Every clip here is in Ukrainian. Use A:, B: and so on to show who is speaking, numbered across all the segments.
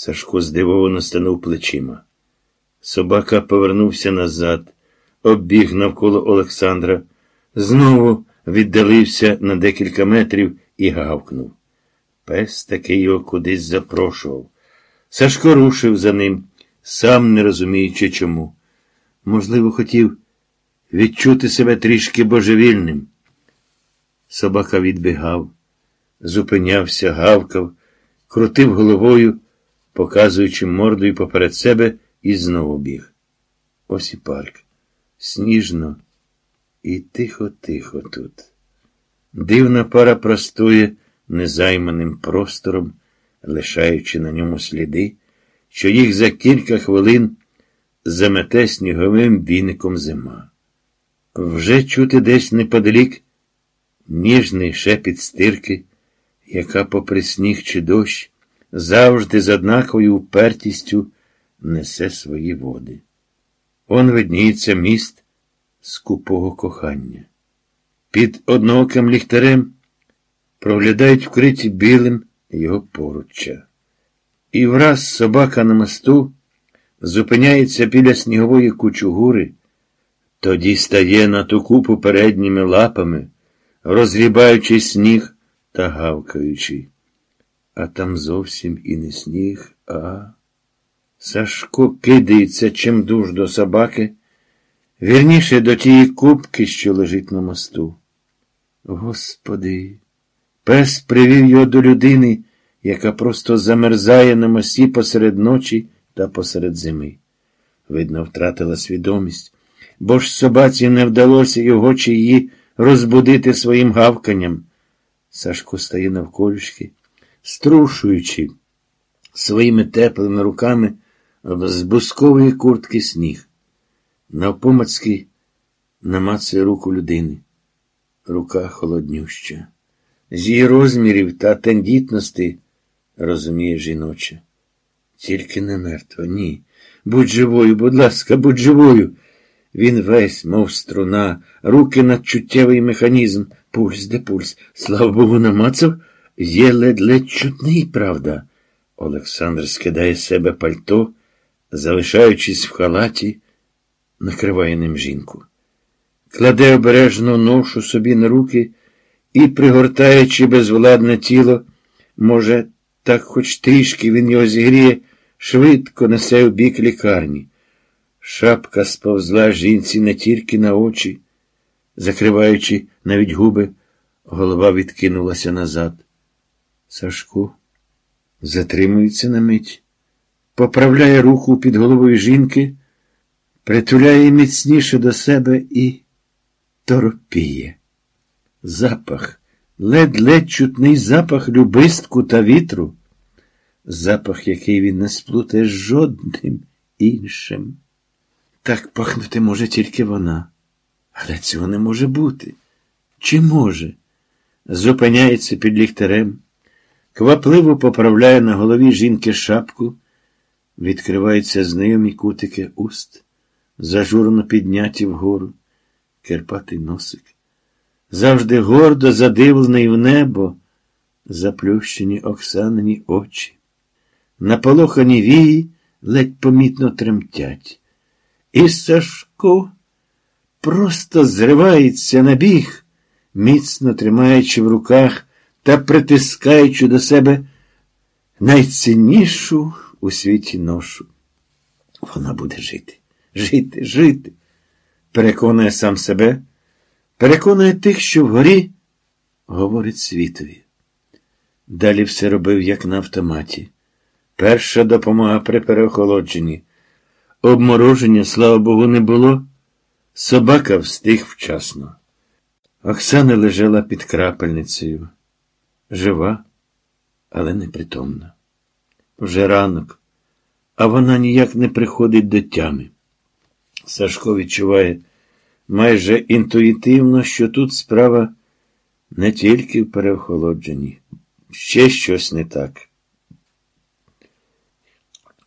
A: Сашко здивовано станув плечима. Собака повернувся назад, оббіг навколо Олександра, знову віддалився на декілька метрів і гавкнув. Пес таки його кудись запрошував. Сашко рушив за ним, сам не розуміючи чому. Можливо, хотів відчути себе трішки божевільним. Собака відбігав, зупинявся, гавкав, крутив головою, показуючи мордою поперед себе, і знову біг. Ось і парк. Сніжно і тихо-тихо тут. Дивна пара простує незайманим простором, лишаючи на ньому сліди, що їх за кілька хвилин замете сніговим віником зима. Вже чути десь неподалік ніжний шепіт стирки, яка, попри сніг чи дощ, завжди з однаковою упертістю несе свої води. Он видніється міст скупого кохання. Під однооким ліхтарем проглядають вкриті білим його поруччя. І враз собака на мосту зупиняється біля снігової кучугури, тоді стає на ту купу передніми лапами, розгрібаючи сніг та гавкаючи. А там зовсім і не сніг, а. Сашко кидається чимдуж до собаки, вірніше до тієї кубки, що лежить на мосту. Господи, пес привів його до людини, яка просто замерзає на мості посеред ночі та посеред зими. Видно, втратила свідомість, бо ж собаці не вдалося його чи її розбудити своїм гавканням. Сашко стає навколішки, струшуючи своїми теплими руками з бускової куртки сніг. Навпомацьки намацує руку людини. Рука холоднюща. З її розмірів та тендітності, розуміє жіноче. Тільки не мертва, ні. Будь живою, будь ласка, будь живою. Він весь, мов струна, руки над чуттєвий механізм, пульс, де пульс. Слава Богу, намацав, є ледь-ледь чутний, правда. Олександр скидає з себе пальто, залишаючись в халаті, накриває ним жінку. Кладе обережно ношу собі на руки і, пригортаючи безвладне тіло, може, так хоч трішки він його зігріє, швидко несе у бік лікарні. Шапка сповзла жінці не тільки на очі, закриваючи навіть губи, голова відкинулася назад. Сашко затримується на мить, поправляє руку під головою жінки, притуляє міцніше до себе і торопіє. Запах, ледь-ледь чутний запах любистку та вітру, запах, який він не сплутає з жодним іншим. Так пахнути може тільки вона. Але цього не може бути. Чи може? Зупиняється під ліхтарем, квапливо поправляє на голові жінки шапку, відкриваються знайомі кутики уст, зажурно підняті вгору, керпатий носик. Завжди гордо задивлений в небо, заплющені Оксанині очі. Наполохані вії ледь помітно тремтять. І Сашко просто зривається на біг, міцно тримаючи в руках та притискаючи до себе найціннішу у світі ношу. Вона буде жити, жити, жити. Переконує сам себе, переконує тих, що вгорі говорить світові. Далі все робив, як на автоматі. Перша допомога при переохолодженні. Обмороження, слава Богу, не було. Собака встиг вчасно. Оксана лежала під крапельницею. Жива, але непритомна. Вже ранок, а вона ніяк не приходить до тями. Сашко відчуває майже інтуїтивно, що тут справа не тільки в переохолодженні, ще щось не так.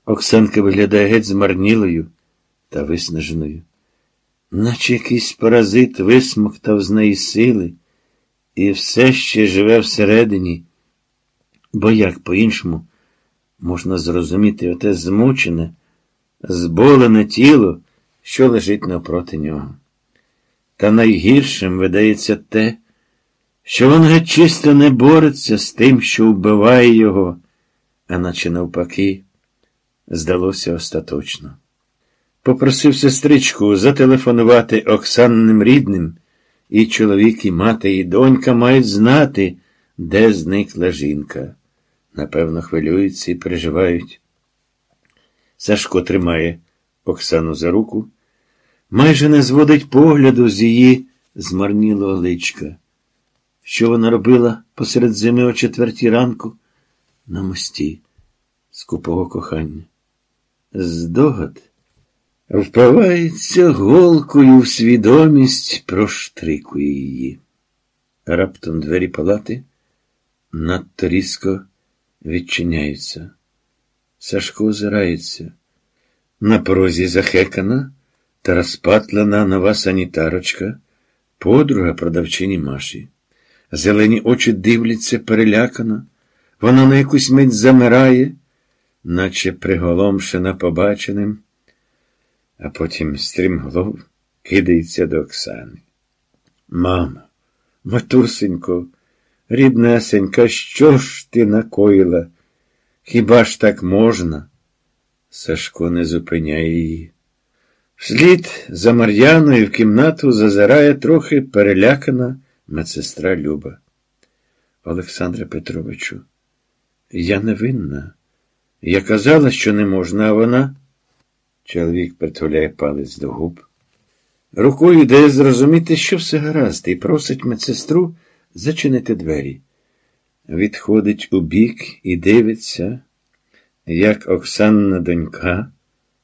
A: Оксанка виглядає геть змарнілою та виснаженою, наче якийсь паразит висмоктав з неї сили і все ще живе всередині, бо як по-іншому можна зрозуміти оте змучене, зболене тіло, що лежить навпроти нього. Та найгіршим видається те, що він геть чисто не бореться з тим, що вбиває його, а наче навпаки, здалося остаточно. Попросив сестричку зателефонувати Оксанним рідним, і чоловік, і мати, і донька мають знати, де зникла жінка. Напевно, хвилюються і переживають. Сашко тримає Оксану за руку, майже не зводить погляду з її змарнілого личка. Що вона робила посеред зими о четвертій ранку на мості скупого кохання? Здогад впивається голкою в свідомість, проштрикує її. Раптом двері палати надто різко відчиняються. Сашко озирається. На порозі захекана та розпатлена нова санітарочка, подруга продавчині Маші. Зелені очі дивляться перелякано, вона на якусь мить замирає, наче приголомшена побаченим, а потім стрімглов кидається до Оксани. Мама, матусенько, ріднесенька, що ж ти накоїла? Хіба ж так можна? Сашко не зупиняє її. Вслід за Мар'яною в кімнату зазирає трохи перелякана медсестра Люба. Олександре Петровичу, я не винна. Я казала, що не можна, а вона. Чоловік притуляє палець до губ. Рукою дає зрозуміти, що все гаразд, і просить медсестру зачинити двері. Відходить у бік і дивиться, як Оксанна донька